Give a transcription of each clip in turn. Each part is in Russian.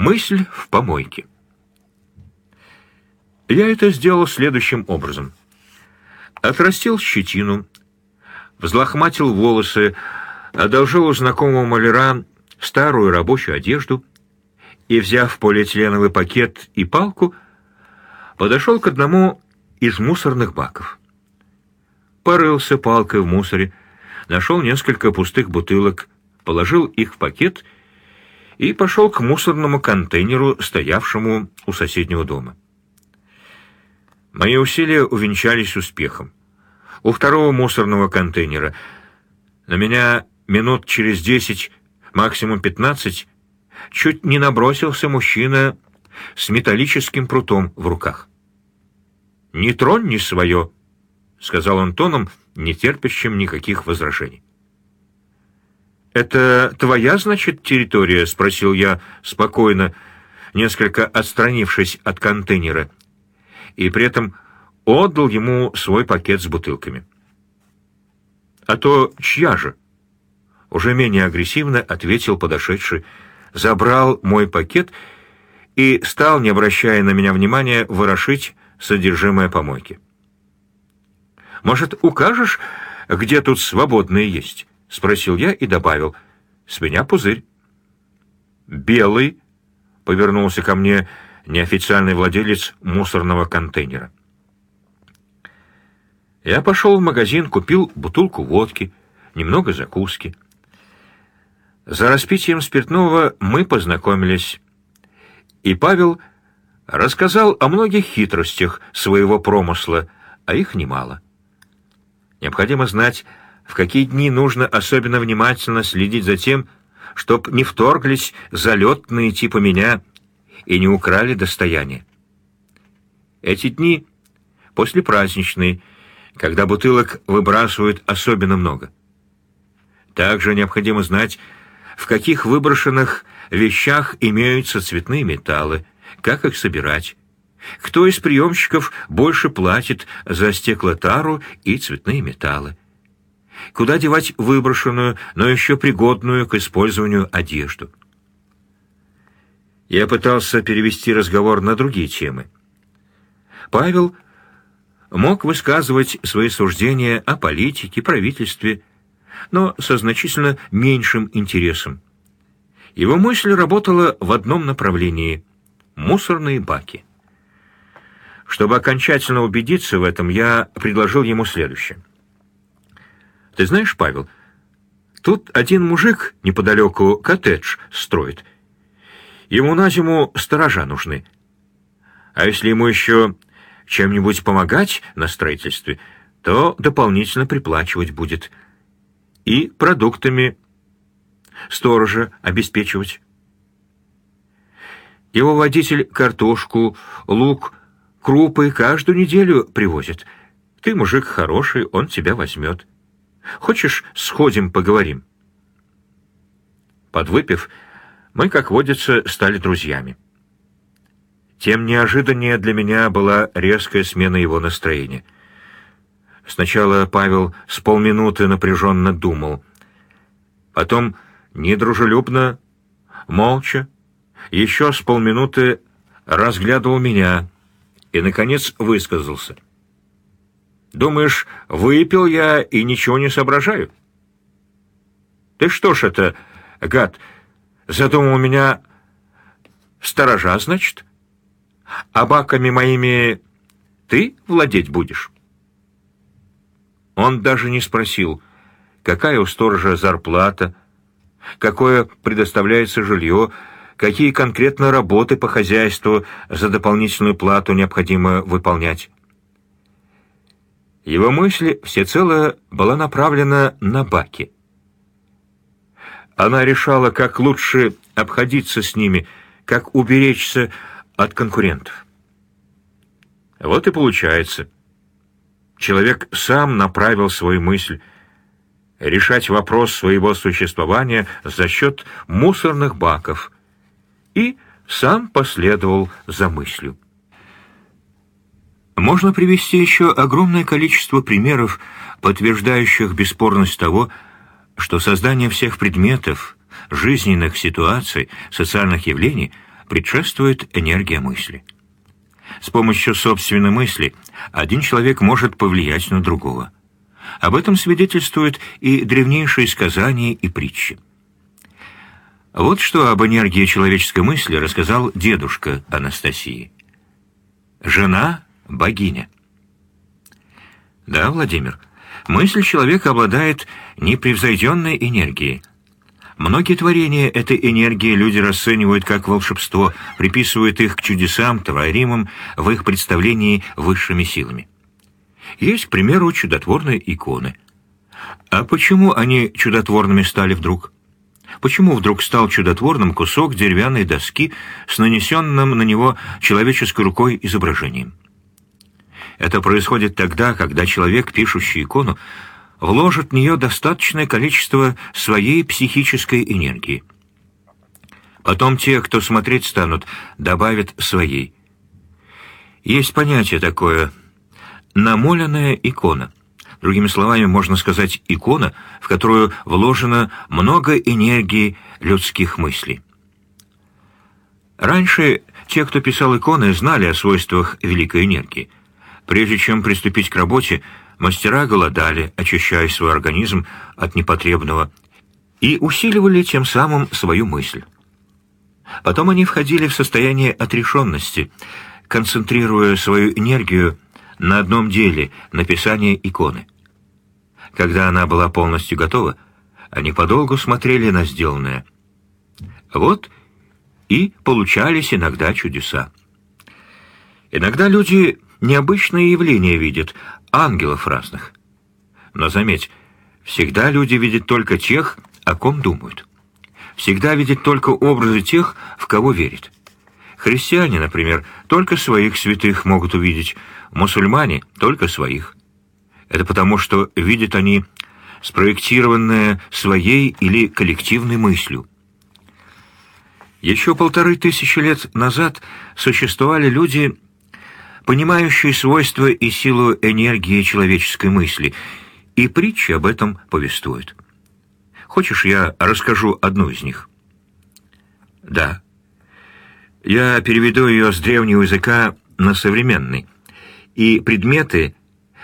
Мысль в помойке. Я это сделал следующим образом. Отрастил щетину, взлохматил волосы, одолжил у знакомого маляра старую рабочую одежду и, взяв полиэтиленовый пакет и палку, подошел к одному из мусорных баков. Порылся палкой в мусоре, нашел несколько пустых бутылок, положил их в пакет и пошел к мусорному контейнеру, стоявшему у соседнего дома. Мои усилия увенчались успехом. У второго мусорного контейнера на меня минут через десять, максимум пятнадцать, чуть не набросился мужчина с металлическим прутом в руках. «Не тронь не свое», — сказал он тоном, не терпящим никаких возражений. «Это твоя, значит, территория?» — спросил я спокойно, несколько отстранившись от контейнера и при этом отдал ему свой пакет с бутылками. «А то чья же?» Уже менее агрессивно ответил подошедший, забрал мой пакет и стал, не обращая на меня внимания, ворошить содержимое помойки. «Может, укажешь, где тут свободные есть?» — спросил я и добавил. «С меня пузырь». «Белый», — повернулся ко мне неофициальный владелец мусорного контейнера. Я пошел в магазин, купил бутылку водки, немного закуски. За распитием спиртного мы познакомились, и Павел рассказал о многих хитростях своего промысла, а их немало. Необходимо знать, в какие дни нужно особенно внимательно следить за тем, чтоб не вторглись залетные типа меня и не украли достояние. Эти дни после праздничной, когда бутылок выбрасывают особенно много. Также необходимо знать, в каких выброшенных вещах имеются цветные металлы, как их собирать, кто из приемщиков больше платит за стеклотару и цветные металлы, куда девать выброшенную, но еще пригодную к использованию одежду. Я пытался перевести разговор на другие темы. Павел мог высказывать свои суждения о политике, правительстве, но со значительно меньшим интересом. Его мысль работала в одном направлении — мусорные баки. Чтобы окончательно убедиться в этом, я предложил ему следующее. «Ты знаешь, Павел, тут один мужик неподалеку коттедж строит — Ему на зиму сторожа нужны. А если ему еще чем-нибудь помогать на строительстве, то дополнительно приплачивать будет. И продуктами сторожа обеспечивать. Его водитель картошку, лук, крупы каждую неделю привозит. Ты мужик хороший, он тебя возьмет. Хочешь, сходим, поговорим?» Подвыпив, мы, как водится, стали друзьями. Тем неожиданнее для меня была резкая смена его настроения. Сначала Павел с полминуты напряженно думал, потом недружелюбно, молча, еще с полминуты разглядывал меня и, наконец, высказался. «Думаешь, выпил я и ничего не соображаю?» «Ты что ж это, гад, Задумал меня сторожа, значит? А баками моими ты владеть будешь? Он даже не спросил, какая у сторожа зарплата, какое предоставляется жилье, какие конкретно работы по хозяйству за дополнительную плату необходимо выполнять. Его мысль всецело была направлена на баки. Она решала, как лучше обходиться с ними, как уберечься от конкурентов. Вот и получается. Человек сам направил свою мысль решать вопрос своего существования за счет мусорных баков и сам последовал за мыслью. Можно привести еще огромное количество примеров, подтверждающих бесспорность того, что создание всех предметов, жизненных ситуаций, социальных явлений предшествует энергия мысли. С помощью собственной мысли один человек может повлиять на другого. Об этом свидетельствуют и древнейшие сказания и притчи. Вот что об энергии человеческой мысли рассказал дедушка Анастасии. Жена — богиня. Да, Владимир, мысль человека обладает непревзойденной энергией. Многие творения этой энергии люди расценивают как волшебство, приписывают их к чудесам, творимым в их представлении высшими силами. Есть, к примеру, чудотворные иконы. А почему они чудотворными стали вдруг? Почему вдруг стал чудотворным кусок деревянной доски с нанесенным на него человеческой рукой изображением? Это происходит тогда, когда человек, пишущий икону, вложит в нее достаточное количество своей психической энергии. Потом те, кто смотреть станут, добавят своей. Есть понятие такое «намоленная икона». Другими словами, можно сказать икона, в которую вложено много энергии людских мыслей. Раньше те, кто писал иконы, знали о свойствах великой энергии. Прежде чем приступить к работе, мастера голодали, очищая свой организм от непотребного, и усиливали тем самым свою мысль. Потом они входили в состояние отрешенности, концентрируя свою энергию на одном деле — написание иконы. Когда она была полностью готова, они подолгу смотрели на сделанное. Вот и получались иногда чудеса. Иногда люди необычные явления видят, ангелов разных. Но заметь, всегда люди видят только тех, о ком думают. Всегда видят только образы тех, в кого верят. Христиане, например, только своих святых могут увидеть, мусульмане — только своих. Это потому, что видят они спроектированное своей или коллективной мыслью. Еще полторы тысячи лет назад существовали люди, понимающие свойства и силу энергии человеческой мысли, и притчи об этом повествуют. Хочешь, я расскажу одну из них? Да. Я переведу ее с древнего языка на современный, и предметы,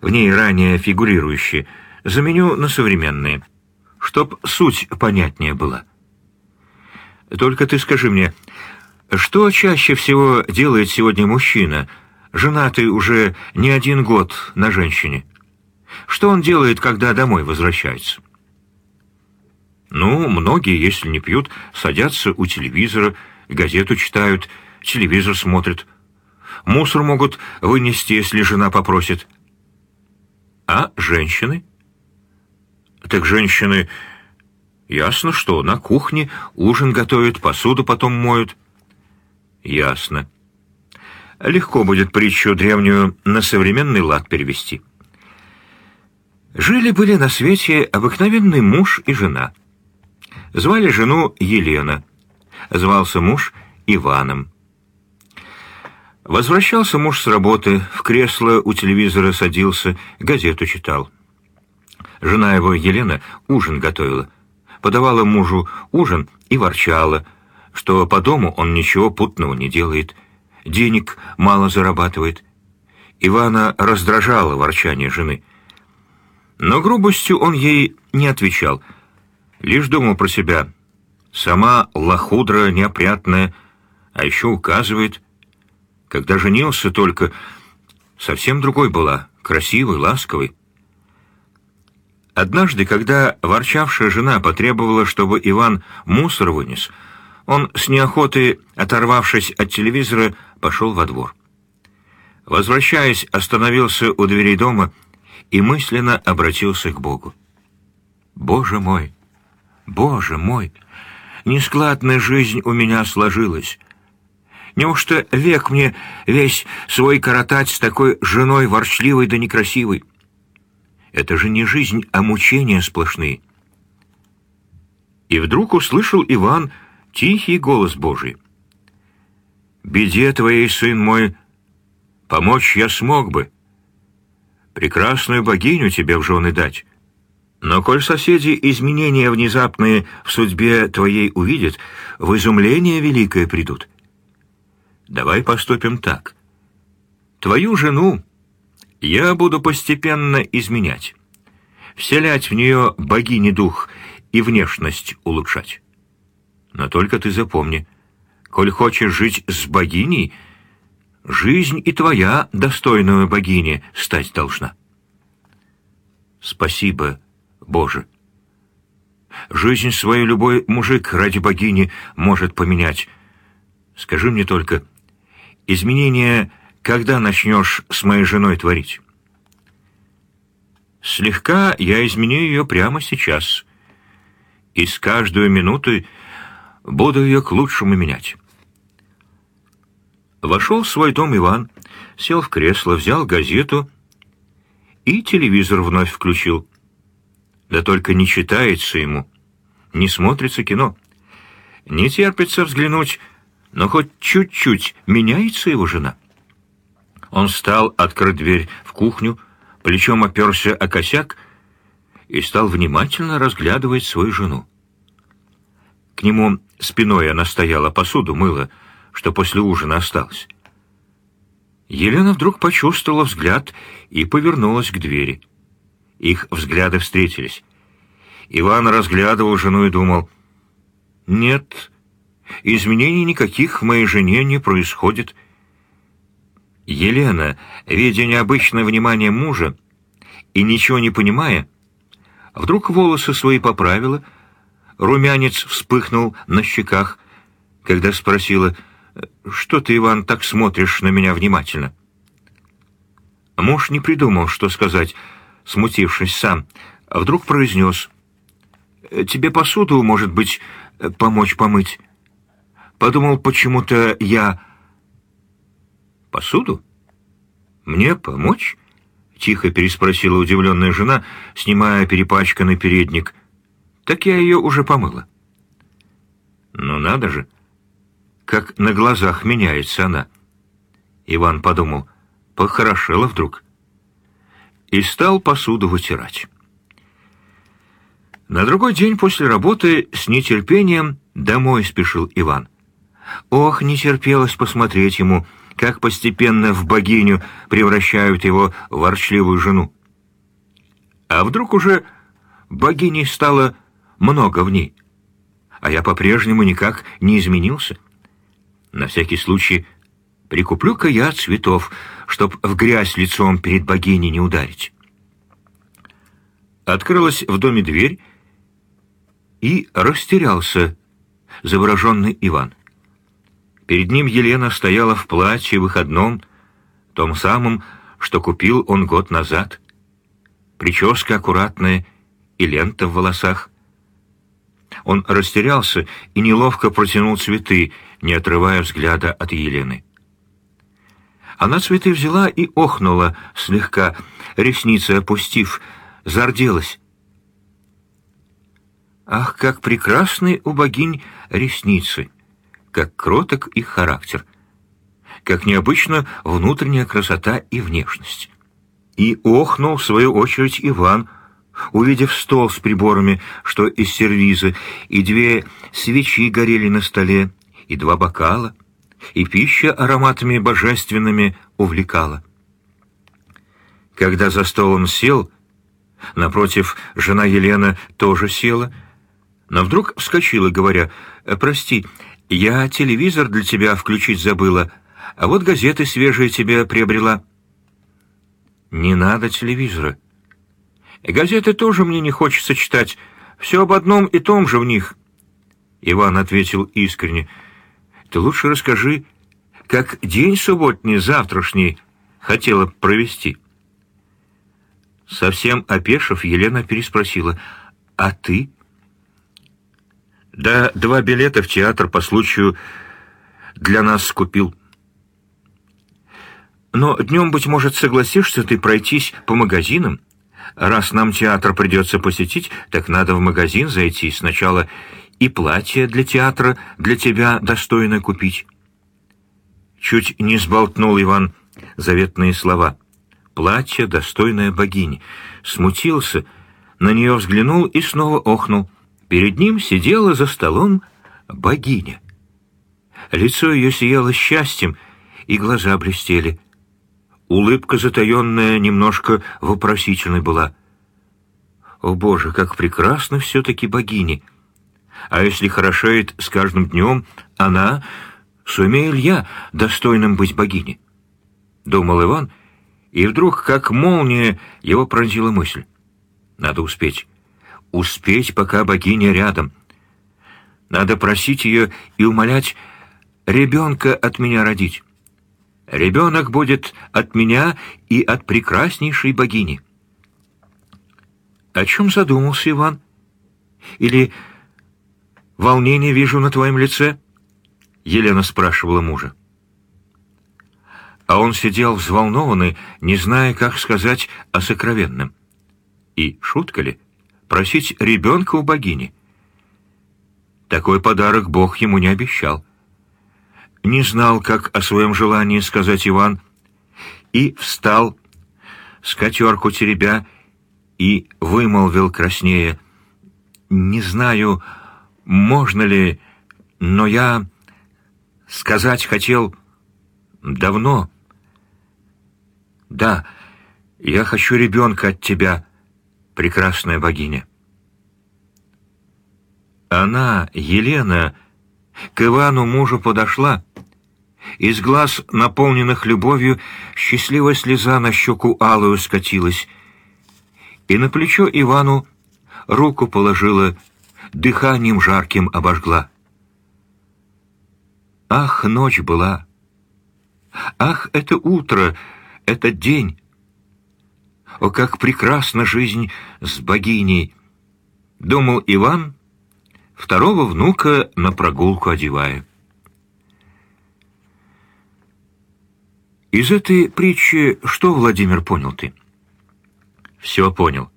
в ней ранее фигурирующие, заменю на современные, чтоб суть понятнее была. Только ты скажи мне, что чаще всего делает сегодня мужчина, женатый уже не один год на женщине? Что он делает, когда домой возвращается? Ну, многие, если не пьют, садятся у телевизора, газету читают, телевизор смотрят. Мусор могут вынести, если жена попросит. А женщины? Так женщины... Ясно, что на кухне ужин готовят, посуду потом моют. Ясно. Легко будет притчу древнюю на современный лад перевести. Жили-были на свете обыкновенный муж и жена. Звали жену Елена. Звался муж Иваном. Возвращался муж с работы, в кресло у телевизора садился, газету читал. Жена его, Елена, ужин готовила. Подавала мужу ужин и ворчала, что по дому он ничего путного не делает, денег мало зарабатывает. Ивана раздражало ворчание жены. Но грубостью он ей не отвечал, лишь думал про себя. Сама лохудра неопрятная, а еще указывает — когда женился только, совсем другой была, красивой, ласковой. Однажды, когда ворчавшая жена потребовала, чтобы Иван мусор вынес, он с неохотой, оторвавшись от телевизора, пошел во двор. Возвращаясь, остановился у дверей дома и мысленно обратился к Богу. «Боже мой! Боже мой! Нескладная жизнь у меня сложилась. Неужто век мне весь свой коротать с такой женой ворчливой да некрасивой? Это же не жизнь, а мучения сплошные. И вдруг услышал Иван тихий голос Божий. «Беде твоей, сын мой, помочь я смог бы. Прекрасную богиню тебе в жены дать. Но коль соседи изменения внезапные в судьбе твоей увидят, в изумление великое придут» Давай поступим так. Твою жену я буду постепенно изменять, вселять в нее богини дух и внешность улучшать. Но только ты запомни, коль хочешь жить с богиней, жизнь и твоя достойную богини стать должна. Спасибо, Боже. Жизнь свою любой мужик ради богини может поменять. Скажи мне только, изменения когда начнешь с моей женой творить? Слегка я изменю ее прямо сейчас. И с каждой минутой буду ее к лучшему менять. Вошел в свой дом Иван, сел в кресло, взял газету и телевизор вновь включил. Да только не читается ему, не смотрится кино. Не терпится взглянуть, но хоть чуть-чуть меняется его жена. Он встал, открыл дверь в кухню, плечом оперся о косяк и стал внимательно разглядывать свою жену. К нему спиной она стояла, посуду мыла, что после ужина осталось. Елена вдруг почувствовала взгляд и повернулась к двери. Их взгляды встретились. Иван разглядывал жену и думал, «Нет, изменений никаких в моей жене не происходит». Елена, видя необычное внимание мужа и ничего не понимая, вдруг волосы свои поправила, румянец вспыхнул на щеках, когда спросила, «Что ты, Иван, так смотришь на меня внимательно?» Муж не придумал, что сказать, смутившись сам, а вдруг произнес, «Тебе посуду, может быть, помочь помыть?» Подумал почему-то я «Посуду? Мне помочь?» — тихо переспросила удивленная жена, снимая перепачканный передник. «Так я ее уже помыла». «Ну надо же! Как на глазах меняется она!» Иван подумал, похорошела вдруг. И стал посуду вытирать. На другой день после работы с нетерпением домой спешил Иван. Ох, не терпелось посмотреть ему — как постепенно в богиню превращают его ворчливую жену. А вдруг уже богиней стало много в ней, а я по-прежнему никак не изменился? На всякий случай прикуплю-ка я цветов, чтоб в грязь лицом перед богиней не ударить. Открылась в доме дверь, и растерялся завороженный Иван. Перед ним Елена стояла в платье выходном, том самом, что купил он год назад. Прическа аккуратная и лента в волосах. Он растерялся и неловко протянул цветы, не отрывая взгляда от Елены. Она цветы взяла и охнула слегка, ресницы опустив, зарделась. Ах, как прекрасны у богинь ресницы! как кроток их характер, как необычно внутренняя красота и внешность. И охнул, в свою очередь, Иван, увидев стол с приборами, что из сервиза, и две свечи горели на столе, и два бокала, и пища ароматами божественными увлекала. Когда за столом сел, напротив, жена Елена тоже села, но вдруг вскочила, говоря, «Прости, я телевизор для тебя включить забыла, а вот газеты свежие тебе приобрела. Не надо телевизора. Газеты тоже мне не хочется читать. Все об одном и том же в них. Иван ответил искренне. Ты лучше расскажи, как день субботний, завтрашний, хотела провести. Совсем опешив, Елена переспросила. А ты? Да два билета в театр по случаю для нас скупил. Но днем, быть может, согласишься ты пройтись по магазинам? Раз нам театр придется посетить, так надо в магазин зайти сначала и платье для театра для тебя достойно купить. Чуть не сболтнул Иван заветные слова. Платье, достойное богини. Смутился, на нее взглянул и снова охнул. Перед ним сидела за столом богиня. Лицо ее сияло счастьем, и глаза блестели. Улыбка затаенная немножко вопросительной была. О, Боже, как прекрасно все-таки богини! А если хорошеет с каждым днем, она, сумею ли я достойным быть богиней? Думал Иван, и вдруг, как молния, его пронзила мысль. Надо успеть. Успеть, пока богиня рядом. Надо просить ее и умолять ребенка от меня родить. Ребенок будет от меня и от прекраснейшей богини. О чем задумался Иван? Или волнение вижу на твоем лице? Елена спрашивала мужа. А он сидел взволнованный, не зная, как сказать о сокровенном. И, шутка ли, просить ребенка у богини? Такой подарок Бог ему не обещал. Не знал, как о своем желании сказать Иван, и встал, скатерку теребя, и вымолвил краснее. «Не знаю, можно ли, но я сказать хотел давно. Да, я хочу ребенка от тебя, прекрасная богиня». Она, Елена, к Ивану мужу подошла. Из глаз, наполненных любовью, счастливая слеза на щеку алую скатилась — и на плечо Ивану руку положила, дыханием жарким обожгла. Ах, ночь была! Ах, это утро, этот день! О, как прекрасна жизнь с богиней! Думал Иван, второго внука на прогулку одевая. Из этой притчи что, Владимир, понял ты? все понял.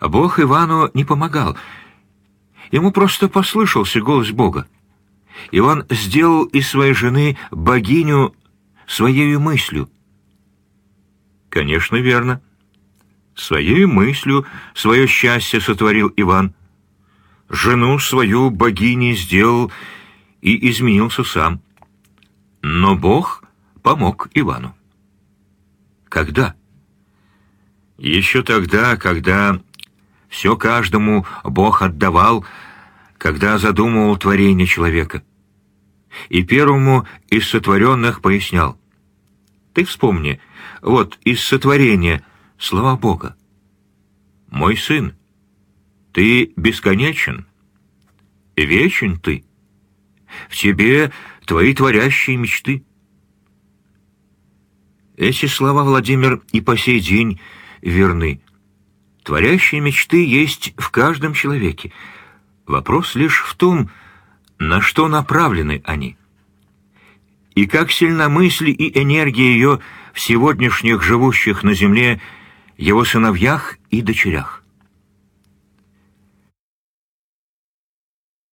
Бог Ивану не помогал. Ему просто послышался голос Бога. Иван сделал из своей жены богиню своей мыслью. Конечно, верно. Своей мыслью свое счастье сотворил Иван. Жену свою богиней сделал и изменился сам. Но Бог помог Ивану. Когда? Еще тогда, когда все каждому Бог отдавал, когда задумывал творение человека. И первому из сотворенных пояснял. Ты вспомни, вот из сотворения слова Бога. «Мой сын, ты бесконечен, вечен ты, в тебе твои творящие мечты». Эти слова Владимир и по сей день верны. Творящие мечты есть в каждом человеке. Вопрос лишь в том, на что направлены они. И как сильна мысль и энергия ее в сегодняшних живущих на земле его сыновьях и дочерях.